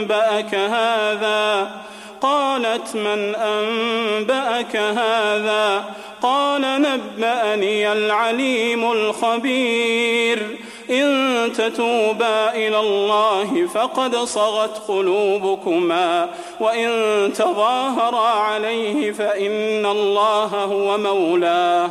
أنبأك هذا؟ قالت من أنبأك هذا؟ قال نبأني العليم الخبير. إن تتوبا إلى الله فقد صغت قلوبكما وإن تظاهرا عليه فإن الله هو مولاه.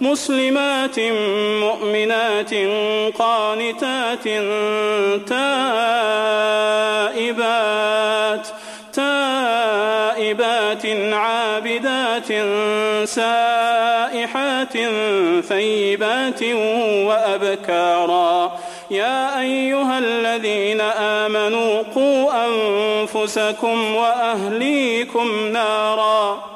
مسلمات مؤمنات قانتات تائبات تائبات عابدات سائحات ثيبات وأبكارا. يا أيها الذين آمنوا قوا أنفسكم وأهليكم نارا.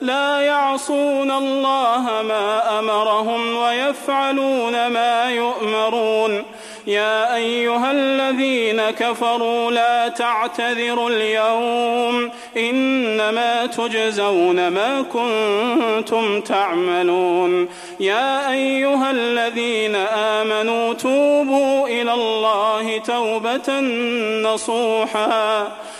لا يعصون الله ما أمرهم ويفعلون ما يؤمرون. يا أيها الذين كفروا لا تعتذروا اليوم إنما تجزون ما كنتم تعملون. يا أيها الذين آمنوا توبوا إلى الله توبة نصوحا.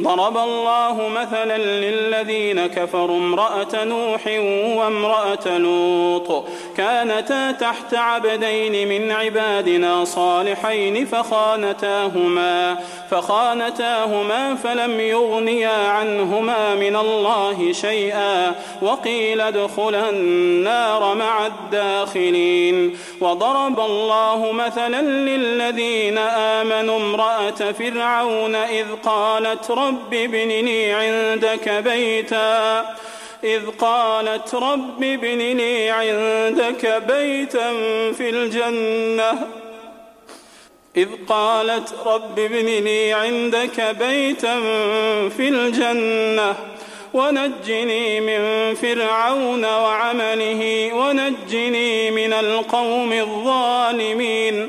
ضرب الله مثلا للذين كفروا امرأة نوح وامرأة لوط كانتا تحت عبدين من عبادنا صالحين فخانتاهما فخانتاهما فلم يغنيا عنهما من الله شيئا وقيل ادخلا النار مع الداخلين وضرب الله مثلا للذين آمنوا امرأة فرعون إذ قالت رب ابنني عندك بيتا. إذ قالت رب ابن لي عندك بيتا في الجنة. إذ قالت رب ابن لي عندك بيتا في الجنة. ونجني من فرعون وعمله ونجني من القوم الظالمين.